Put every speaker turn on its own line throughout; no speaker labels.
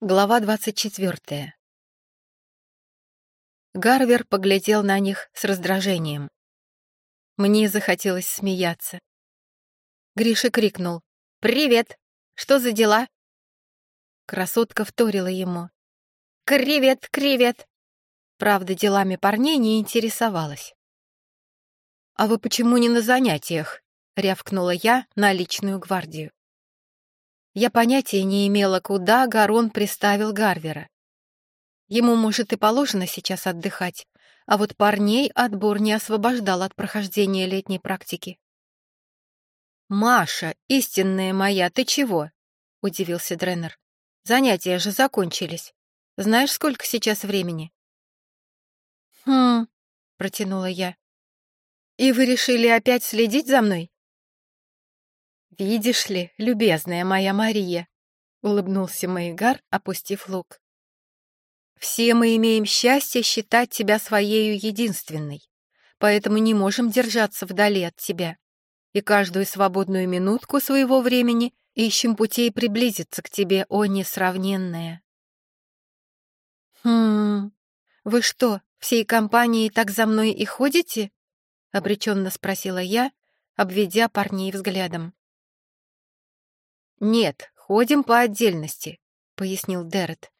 Глава двадцать четвертая. Гарвер поглядел на них с раздражением. Мне захотелось смеяться. Гриша крикнул. «Привет! Что за дела?» Красотка вторила ему. «Кривет, кривет!» Правда, делами парней не интересовалась. «А вы почему не на занятиях?» — рявкнула я на личную гвардию. Я понятия не имела, куда Гарон приставил Гарвера. Ему, может, и положено сейчас отдыхать, а вот парней отбор не освобождал от прохождения летней практики. «Маша, истинная моя, ты чего?» — удивился Дренер. «Занятия же закончились. Знаешь, сколько сейчас времени?» «Хм...» — протянула я. «И вы решили опять следить за мной?» «Видишь ли, любезная моя Мария», — улыбнулся Маигар, опустив лук. «Все мы имеем счастье считать тебя своею единственной, поэтому не можем держаться вдали от тебя, и каждую свободную минутку своего времени ищем путей приблизиться к тебе, о несравненная». «Хм, вы что, всей компанией так за мной и ходите?» — обреченно спросила я, обведя парней взглядом. «Нет, ходим по отдельности», — пояснил Дерет.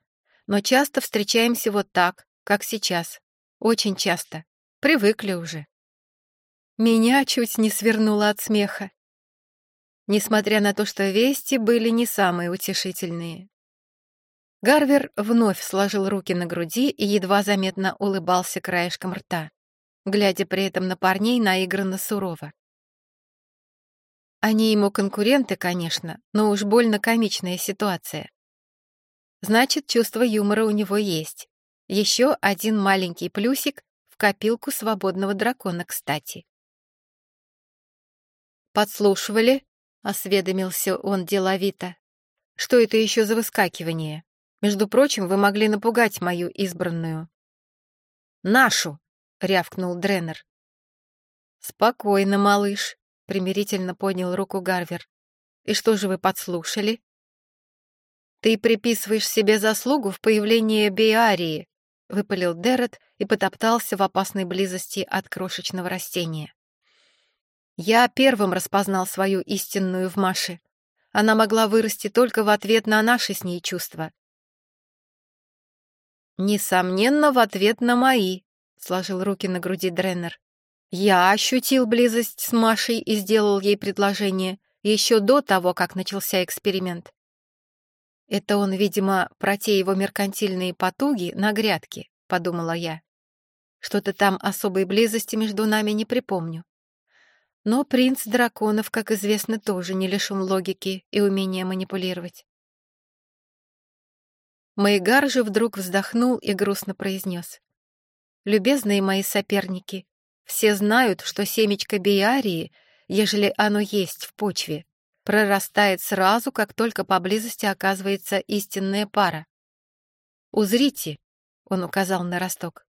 «Но часто встречаемся вот так, как сейчас. Очень часто. Привыкли уже». Меня чуть не свернуло от смеха. Несмотря на то, что вести были не самые утешительные. Гарвер вновь сложил руки на груди и едва заметно улыбался краешком рта, глядя при этом на парней наигранно сурово. Они ему конкуренты, конечно, но уж больно комичная ситуация. Значит, чувство юмора у него есть. Еще один маленький плюсик в копилку свободного дракона, кстати. «Подслушивали?» — осведомился он деловито. «Что это еще за выскакивание? Между прочим, вы могли напугать мою избранную». «Нашу!» — рявкнул Дренер. «Спокойно, малыш», — примирительно поднял руку Гарвер. «И что же вы подслушали?» «Ты приписываешь себе заслугу в появлении Биарии», — выпалил Дерет и потоптался в опасной близости от крошечного растения. «Я первым распознал свою истинную в Маше. Она могла вырасти только в ответ на наши с ней чувства». «Несомненно, в ответ на мои», — сложил руки на груди Дреннер. Я ощутил близость с Машей и сделал ей предложение еще до того, как начался эксперимент. Это он, видимо, про те его меркантильные потуги на грядке, подумала я. Что-то там особой близости между нами не припомню. Но принц драконов, как известно, тоже не лишен логики и умения манипулировать. Маигар же вдруг вздохнул и грустно произнес. «Любезные мои соперники, все знают, что семечко биарии, ежели оно есть в почве, прорастает сразу, как только поблизости оказывается истинная пара. «Узрите», — он указал на росток.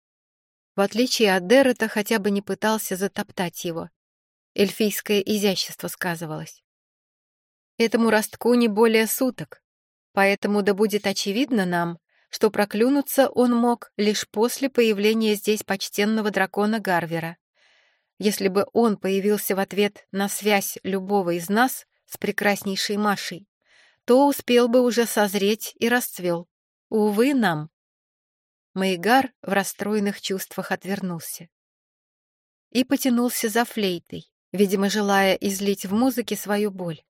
В отличие от Деррета, хотя бы не пытался затоптать его. Эльфийское изящество сказывалось. Этому ростку не более суток, поэтому да будет очевидно нам, что проклюнуться он мог лишь после появления здесь почтенного дракона Гарвера. Если бы он появился в ответ на связь любого из нас с прекраснейшей Машей, то успел бы уже созреть и расцвел. Увы нам. Маигар в расстроенных чувствах отвернулся. И потянулся за флейтой, видимо, желая излить в музыке свою боль.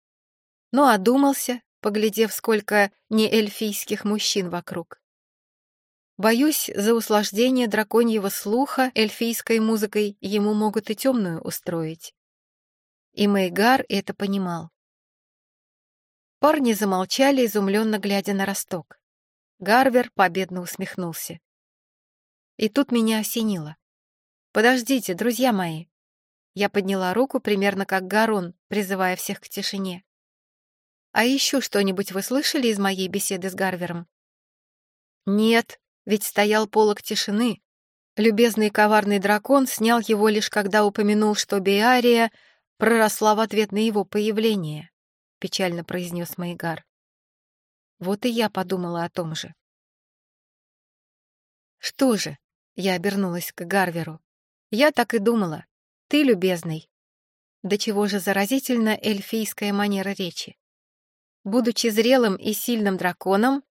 Но одумался, поглядев, сколько неэльфийских мужчин вокруг. Боюсь, за услаждение драконьего слуха эльфийской музыкой ему могут и темную устроить. И Мейгар это понимал. Парни замолчали, изумленно глядя на росток. Гарвер победно усмехнулся. И тут меня осенило. «Подождите, друзья мои!» Я подняла руку примерно как Гарон, призывая всех к тишине. «А еще что-нибудь вы слышали из моей беседы с Гарвером?» «Нет», ведь стоял полог тишины. Любезный коварный дракон снял его лишь когда упомянул, что Биария проросла в ответ на его появление, печально произнес Майгар. Вот и я подумала о том же. «Что же?» — я обернулась к Гарверу. «Я так и думала. Ты, любезный». До чего же заразительна эльфийская манера речи. Будучи зрелым и сильным драконом,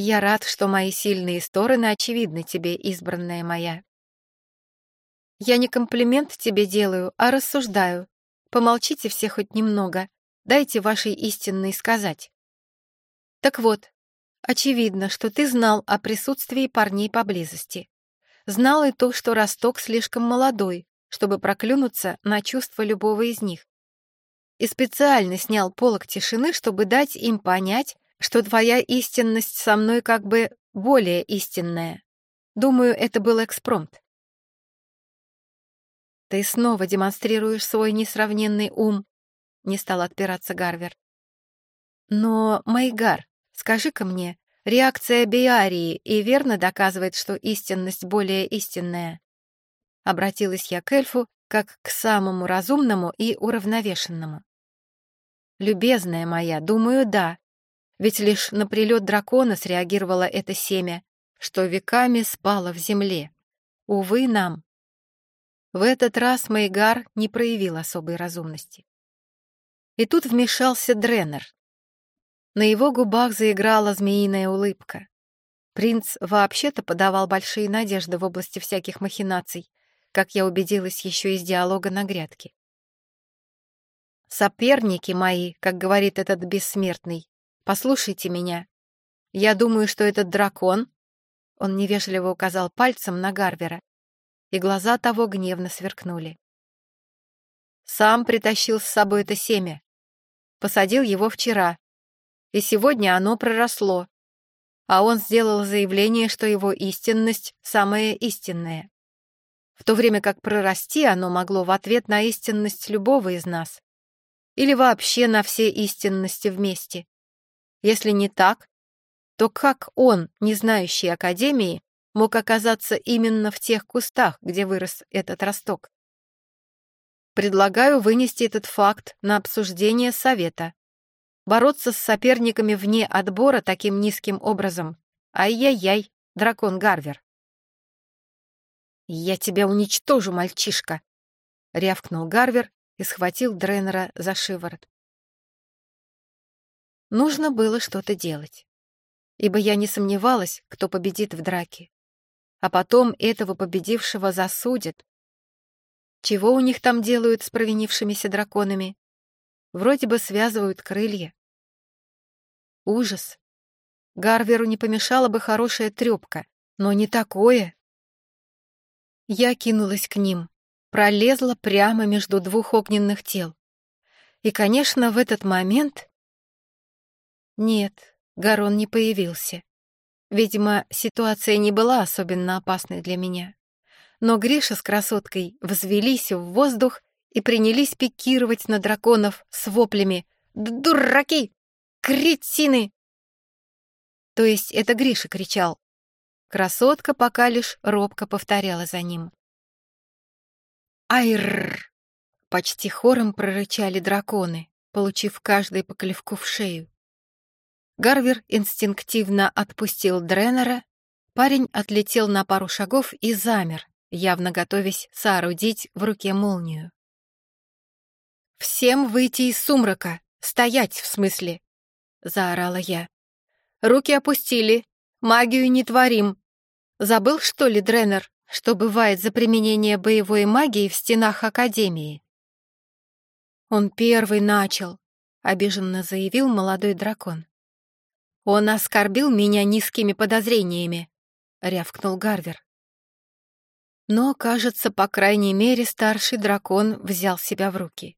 я рад, что мои сильные стороны очевидны тебе, избранная моя. Я не комплимент тебе делаю, а рассуждаю. Помолчите все хоть немного, дайте вашей истинной сказать. Так вот, очевидно, что ты знал о присутствии парней поблизости. Знал и то, что Росток слишком молодой, чтобы проклюнуться на чувства любого из них. И специально снял полог тишины, чтобы дать им понять, что твоя истинность со мной как бы более истинная. Думаю, это был экспромт. Ты снова демонстрируешь свой несравненный ум, не стал отпираться Гарвер. Но, Майгар, скажи-ка мне, реакция Биарии и верно доказывает, что истинность более истинная? Обратилась я к эльфу как к самому разумному и уравновешенному. Любезная моя, думаю, да, ведь лишь на прилет дракона среагировало это семя, что веками спало в земле. Увы нам. В этот раз Мейгар не проявил особой разумности. И тут вмешался Дренер. На его губах заиграла змеиная улыбка. Принц вообще-то подавал большие надежды в области всяких махинаций, как я убедилась еще из диалога на грядке. «Соперники мои», как говорит этот бессмертный, Послушайте меня. Я думаю, что этот дракон...» Он невежливо указал пальцем на Гарвера, и глаза того гневно сверкнули. «Сам притащил с собой это семя. Посадил его вчера, и сегодня оно проросло. А он сделал заявление, что его истинность самая истинная. В то время как прорасти оно могло в ответ на истинность любого из нас. Или вообще на все истинности вместе. Если не так, то как он, не знающий Академии, мог оказаться именно в тех кустах, где вырос этот росток? Предлагаю вынести этот факт на обсуждение совета. Бороться с соперниками вне отбора таким низким образом. Ай-яй-яй, дракон Гарвер. «Я тебя уничтожу, мальчишка!» — рявкнул Гарвер и схватил Дренера за шиворот. Нужно было что-то делать. Ибо я не сомневалась, кто победит в драке. А потом этого победившего засудят. Чего у них там делают с провинившимися драконами? Вроде бы связывают крылья. Ужас. Гарверу не помешала бы хорошая трёпка, но не такое. Я кинулась к ним, пролезла прямо между двух огненных тел. И, конечно, в этот момент нет, Гарон не появился. Видимо, ситуация не была особенно опасной для меня. Но Гриша с красоткой взвелись в воздух и принялись пикировать на драконов с воплями «Дураки! Кретины!» То есть это Гриша кричал. Красотка пока лишь робко повторяла за ним. «Айррр!» — почти хором прорычали драконы, получив каждый по клевку в шею. Гарвер инстинктивно отпустил Дренера, парень отлетел на пару шагов и замер, явно готовясь соорудить в руке молнию. «Всем выйти из сумрака! Стоять, в смысле!» — заорала я. «Руки опустили, магию не творим. Забыл, что ли, Дренер, что бывает за применение боевой магии в стенах Академии?» «Он первый начал», — обиженно заявил молодой дракон. «Он оскорбил меня низкими подозрениями», — рявкнул Гарвер. Но, кажется, по крайней мере, старший дракон взял себя в руки.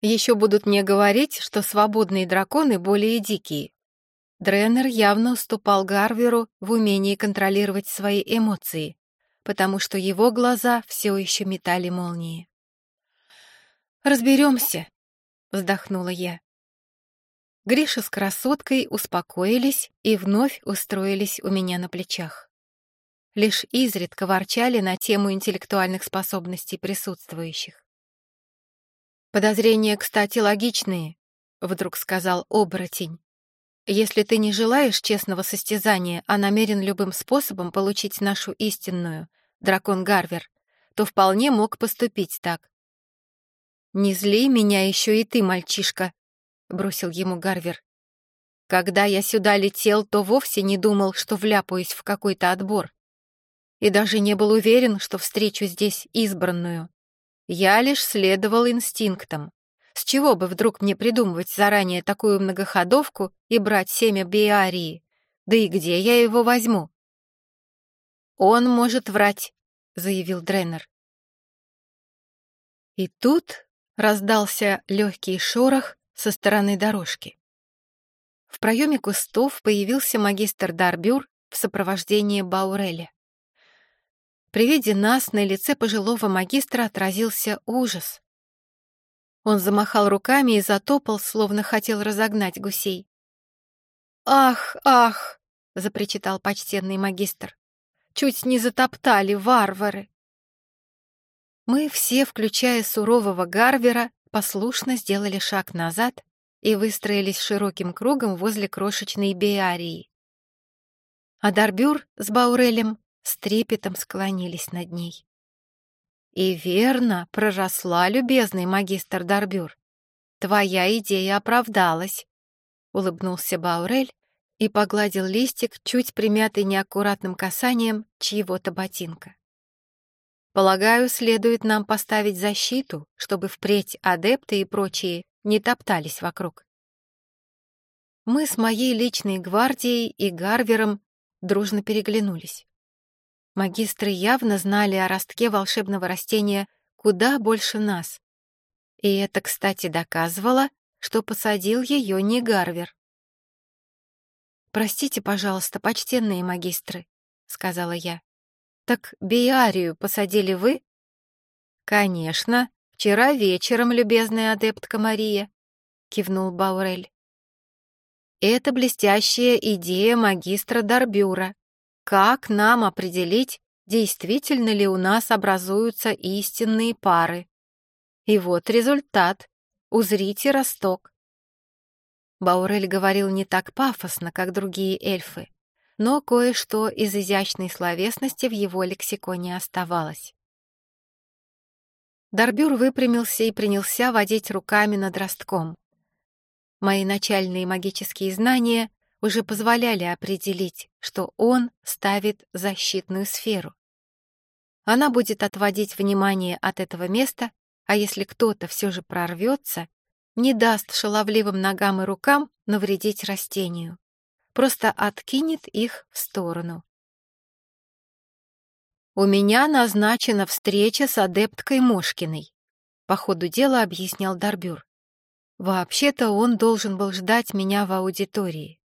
Еще будут мне говорить, что свободные драконы более дикие. Дренер явно уступал Гарверу в умении контролировать свои эмоции, потому что его глаза все еще метали молнии. «Разберемся», — вздохнула я. Гриша с красоткой успокоились и вновь устроились у меня на плечах. Лишь изредка ворчали на тему интеллектуальных способностей присутствующих. «Подозрения, кстати, логичные», — вдруг сказал оборотень. Если ты не желаешь честного состязания, а намерен любым способом получить нашу истинную, дракон Гарвер, то вполне мог поступить так. «Не зли меня еще и ты, мальчишка», — бросил ему Гарвер. «Когда я сюда летел, то вовсе не думал, что вляпаюсь в какой-то отбор. И даже не был уверен, что встречу здесь избранную. Я лишь следовал инстинктам. С чего бы вдруг мне придумывать заранее такую многоходовку и брать семя биарии? Да и где я его возьму? «Он может врать», — заявил Дреннер. И тут раздался легкий шорох со стороны дорожки. В проеме кустов появился магистр Дарбюр в сопровождении Бауреля. При виде нас на лице пожилого магистра отразился ужас. Он замахал руками и затопал, словно хотел разогнать гусей. «Ах, ах!» — запричитал почтенный магистр. «Чуть не затоптали варвары!» Мы все, включая сурового Гарвера, послушно сделали шаг назад и выстроились широким кругом возле крошечной Беарии. А Дарбюр с Баурелем с трепетом склонились над ней. И верно, проросла, любезный магистр Дарбюр. Твоя идея оправдалась, — улыбнулся Баурель и погладил листик, чуть примятый неаккуратным касанием чьего-то ботинка. Полагаю, следует нам поставить защиту, чтобы впредь адепты и прочие не топтались вокруг. Мы с моей личной гвардией и Гарвером дружно переглянулись. Магистры явно знали о ростке волшебного растения куда больше нас. И это, кстати, доказывало, что посадил ее не Гарвер. «Простите, пожалуйста, почтенные магистры», — сказала я. «Так биарию посадили вы?» «Конечно, вчера вечером, любезная адептка Мария», — кивнул Баурель. «Это блестящая идея магистра Дарбюра, как нам определить, действительно ли у нас образуются истинные пары? И вот результат. Узрите росток. Баурель говорил не так пафосно, как другие эльфы, но кое-что из изящной словесности в его лексиконе оставалось. Дарбюр выпрямился и принялся водить руками над ростком. Мои начальные магические знания уже позволяли определить, что он ставит защитную сферу. Она будет отводить внимание от этого места, а если кто-то все же прорвется, не даст шаловливым ногам и рукам навредить растению, просто откинет их в сторону. «У меня назначена встреча с адепткой Мошкиной», — по ходу дела объяснял Дарбюр. «Вообще-то он должен был ждать меня в аудитории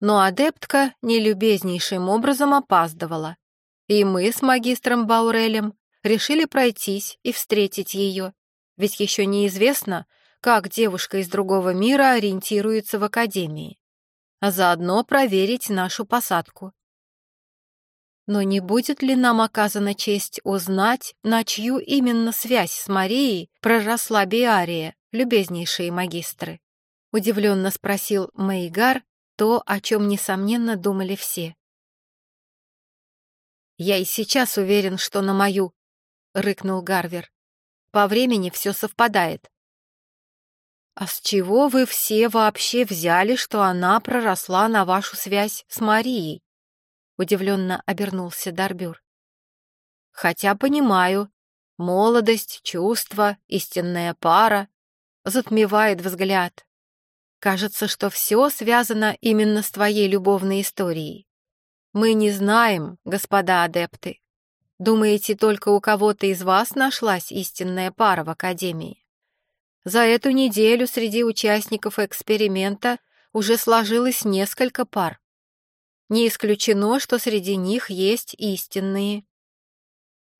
но адептка нелюбезнейшим образом опаздывала, и мы с магистром Баурелем решили пройтись и встретить ее, ведь еще неизвестно, как девушка из другого мира ориентируется в академии, а заодно проверить нашу посадку. Но не будет ли нам оказана честь узнать, на чью именно связь с Марией проросла Биария, любезнейшие магистры? Удивленно спросил Мейгар, то, о чем, несомненно, думали все. «Я и сейчас уверен, что на мою», — рыкнул Гарвер. «По времени все совпадает». «А с чего вы все вообще взяли, что она проросла на вашу связь с Марией?» — удивленно обернулся Дарбюр. «Хотя понимаю, молодость, чувства, истинная пара затмевает взгляд. Кажется, что все связано именно с твоей любовной историей. Мы не знаем, господа адепты. Думаете, только у кого-то из вас нашлась истинная пара в Академии? За эту неделю среди участников эксперимента уже сложилось несколько пар. Не исключено, что среди них есть истинные.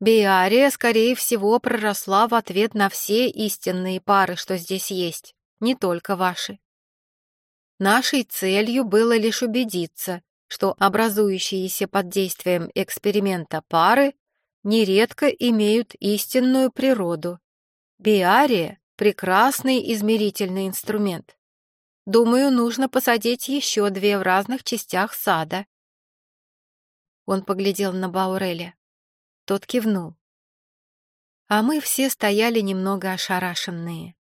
Биария, скорее всего, проросла в ответ на все истинные пары, что здесь есть, не только ваши. Нашей целью было лишь убедиться, что образующиеся под действием эксперимента пары нередко имеют истинную природу. Биария — прекрасный измерительный инструмент. думаю, нужно посадить еще две в разных частях сада». Он поглядел на Бауреля. Тот кивнул. А мы все стояли немного ошарашенные.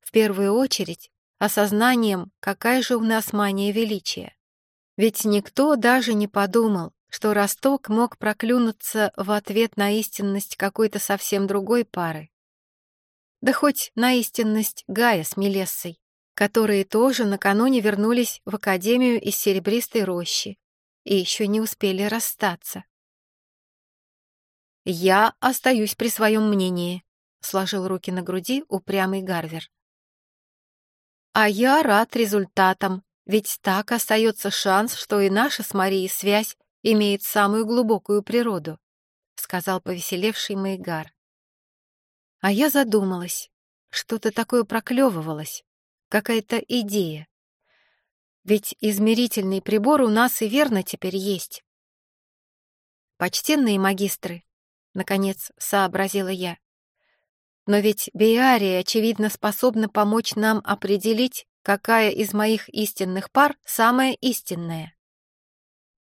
В первую очередь осознанием, какая же у нас мания величия. Ведь никто даже не подумал, что Росток мог проклюнуться в ответ на истинность какой-то совсем другой пары. Да хоть на истинность Гая с Мелессой, которые тоже накануне вернулись в Академию из Серебристой рощи и еще не успели расстаться. «Я остаюсь при своем мнении», — сложил руки на груди упрямый Гарвер. «А я рад результатам, ведь так остается шанс, что и наша с Марией связь имеет самую глубокую природу», — сказал повеселевший Майгар. А я задумалась. Что-то такое проклевывалось. Какая-то идея. Ведь измерительный прибор у нас и верно теперь есть. Почтенные магистры, наконец сообразила я. Но ведь Биария, очевидно, способна помочь нам определить, какая из моих истинных пар самая истинная.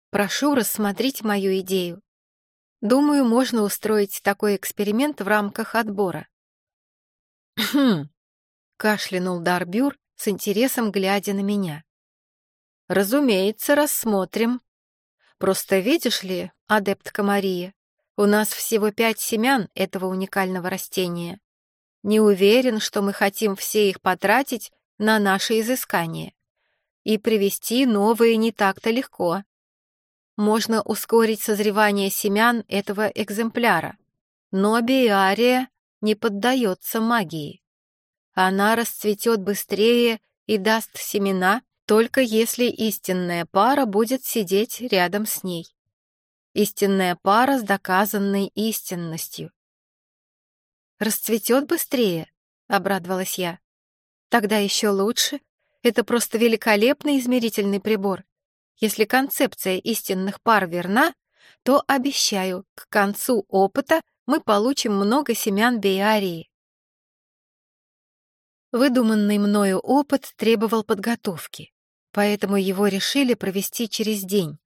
Прошу рассмотреть мою идею. Думаю, можно устроить такой эксперимент в рамках отбора. «Хм!» — кашлянул Дарбюр с интересом, глядя на меня. «Разумеется, рассмотрим. Просто видишь ли, адептка Мария, у нас всего пять семян этого уникального растения. Не уверен, что мы хотим все их потратить на наши изыскания. И привести новые не так-то легко. Можно ускорить созревание семян этого экземпляра. Но биария не поддается магии. Она расцветет быстрее и даст семена, только если истинная пара будет сидеть рядом с ней. Истинная пара с доказанной истинностью. «Расцветет быстрее?» — обрадовалась я. «Тогда еще лучше. Это просто великолепный измерительный прибор. Если концепция истинных пар верна, то, обещаю, к концу опыта мы получим много семян биарии. Выдуманный мною опыт требовал подготовки, поэтому его решили провести через день.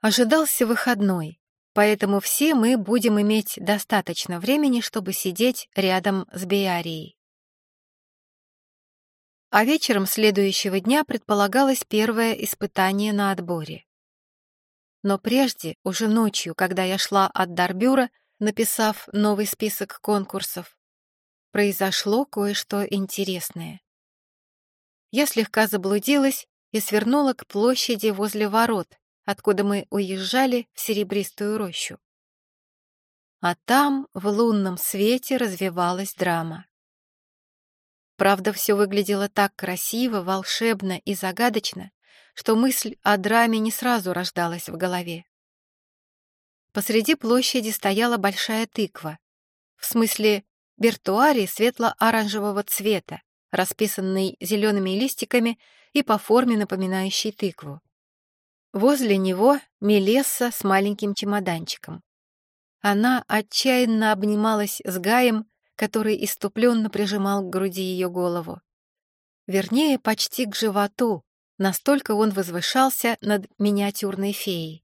Ожидался выходной, поэтому все мы будем иметь достаточно времени, чтобы сидеть рядом с Биарией. А вечером следующего дня предполагалось первое испытание на отборе. Но прежде, уже ночью, когда я шла от Дарбюра, написав новый список конкурсов, произошло кое-что интересное. Я слегка заблудилась и свернула к площади возле ворот, откуда мы уезжали в серебристую рощу. А там в лунном свете развивалась драма. Правда, все выглядело так красиво, волшебно и загадочно, что мысль о драме не сразу рождалась в голове. Посреди площади стояла большая тыква, в смысле бертуарий светло-оранжевого цвета, расписанный зелеными листиками и по форме напоминающий тыкву. Возле него Мелесса с маленьким чемоданчиком. Она отчаянно обнималась с Гаем, который иступленно прижимал к груди ее голову. Вернее, почти к животу, настолько он возвышался над миниатюрной феей.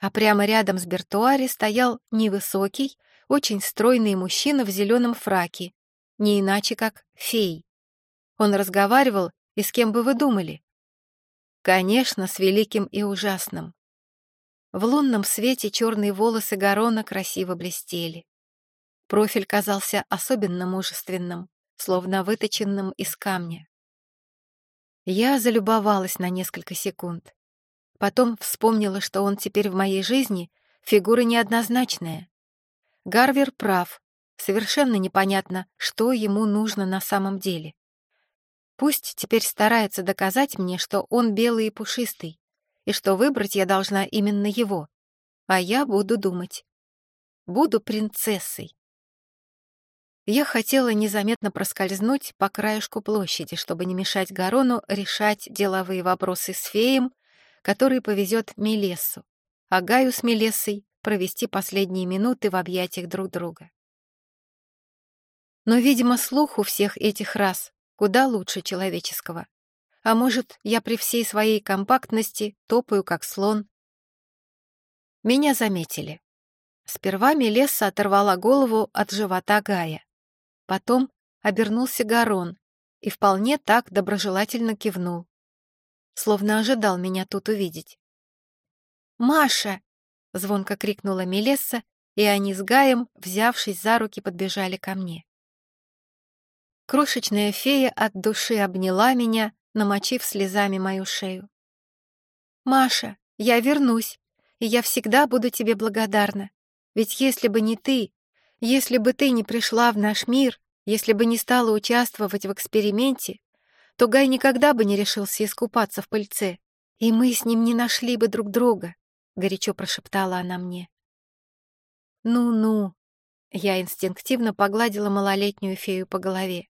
А прямо рядом с Бертуари стоял невысокий, очень стройный мужчина в зеленом фраке, не иначе как фей. Он разговаривал, и с кем бы вы думали? Конечно, с великим и ужасным. В лунном свете черные волосы Гарона красиво блестели. Профиль казался особенно мужественным, словно выточенным из камня. Я залюбовалась на несколько секунд. Потом вспомнила, что он теперь в моей жизни фигура неоднозначная. Гарвер прав, совершенно непонятно, что ему нужно на самом деле. Пусть теперь старается доказать мне, что он белый и пушистый, и что выбрать я должна именно его. А я буду думать. Буду принцессой. Я хотела незаметно проскользнуть по краешку площади, чтобы не мешать Гарону решать деловые вопросы с феем, который повезет Мелессу, а Гаю с Мелессой провести последние минуты в объятиях друг друга. Но, видимо, слух у всех этих раз куда лучше человеческого. А может, я при всей своей компактности топаю, как слон. Меня заметили. Сперва Мелесса оторвала голову от живота Гая. Потом обернулся Гарон и вполне так доброжелательно кивнул. Словно ожидал меня тут увидеть. «Маша!» — звонко крикнула Мелесса, и они с Гаем, взявшись за руки, подбежали ко мне. Крошечная фея от души обняла меня, намочив слезами мою шею. «Маша, я вернусь, и я всегда буду тебе благодарна. Ведь если бы не ты, если бы ты не пришла в наш мир, если бы не стала участвовать в эксперименте, то Гай никогда бы не решился искупаться в пыльце, и мы с ним не нашли бы друг друга», — горячо прошептала она мне. «Ну-ну», — я инстинктивно погладила малолетнюю фею по голове.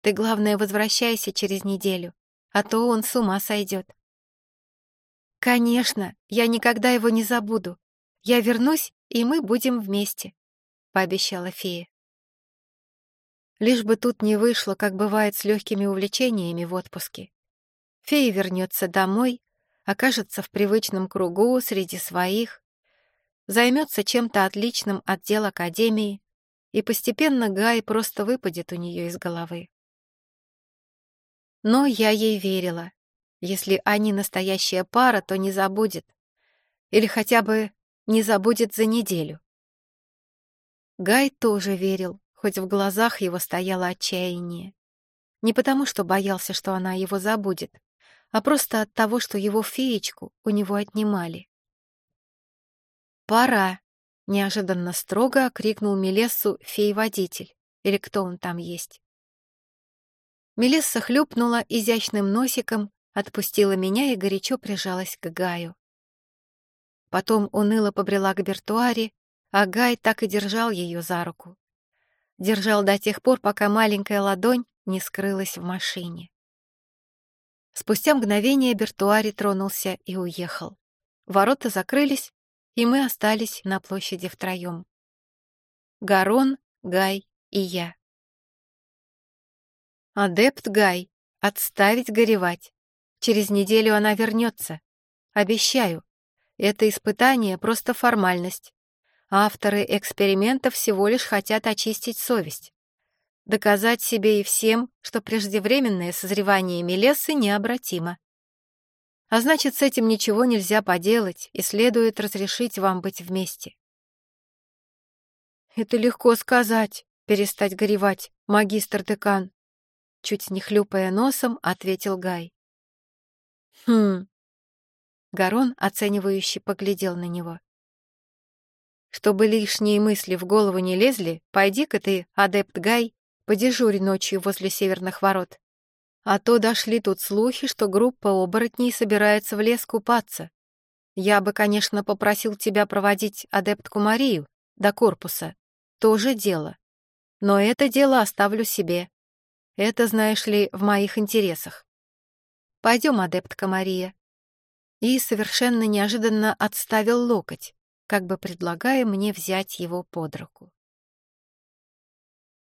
«Ты, главное, возвращайся через неделю, а то он с ума сойдет». «Конечно, я никогда его не забуду. Я вернусь, и мы будем вместе», — пообещала фея. Лишь бы тут не вышло, как бывает с легкими увлечениями в отпуске. Фея вернется домой, окажется в привычном кругу среди своих, займется чем-то отличным от дел Академии, и постепенно Гай просто выпадет у нее из головы. Но я ей верила. Если они настоящая пара, то не забудет. Или хотя бы не забудет за неделю. Гай тоже верил, хоть в глазах его стояло отчаяние. Не потому, что боялся, что она его забудет, а просто от того, что его феечку у него отнимали. «Пора!» — неожиданно строго окрикнул Мелессу фей-водитель, или кто он там есть. Мелесса хлюпнула изящным носиком, отпустила меня и горячо прижалась к Гаю. Потом уныло побрела к Бертуаре, а Гай так и держал ее за руку. Держал до тех пор, пока маленькая ладонь не скрылась в машине. Спустя мгновение Бертуари тронулся и уехал. Ворота закрылись, и мы остались на площади втроем. Гарон, Гай и я. Адепт Гай, отставить горевать. Через неделю она вернется. Обещаю. Это испытание просто формальность. Авторы эксперимента всего лишь хотят очистить совесть. Доказать себе и всем, что преждевременное созревание Мелессы необратимо. А значит, с этим ничего нельзя поделать, и следует разрешить вам быть вместе. «Это легко сказать, перестать горевать, магистр декан», чуть не хлюпая носом, ответил Гай. «Хм...» Гарон, оценивающе поглядел на него. «Чтобы лишние мысли в голову не лезли, пойди-ка ты, адепт Гай, подежурь ночью возле северных ворот. А то дошли тут слухи, что группа оборотней собирается в лес купаться. Я бы, конечно, попросил тебя проводить адептку Марию до корпуса. Тоже дело. Но это дело оставлю себе. Это, знаешь ли, в моих интересах. Пойдем, адептка Мария. И совершенно неожиданно отставил локоть, как бы предлагая мне взять его под руку.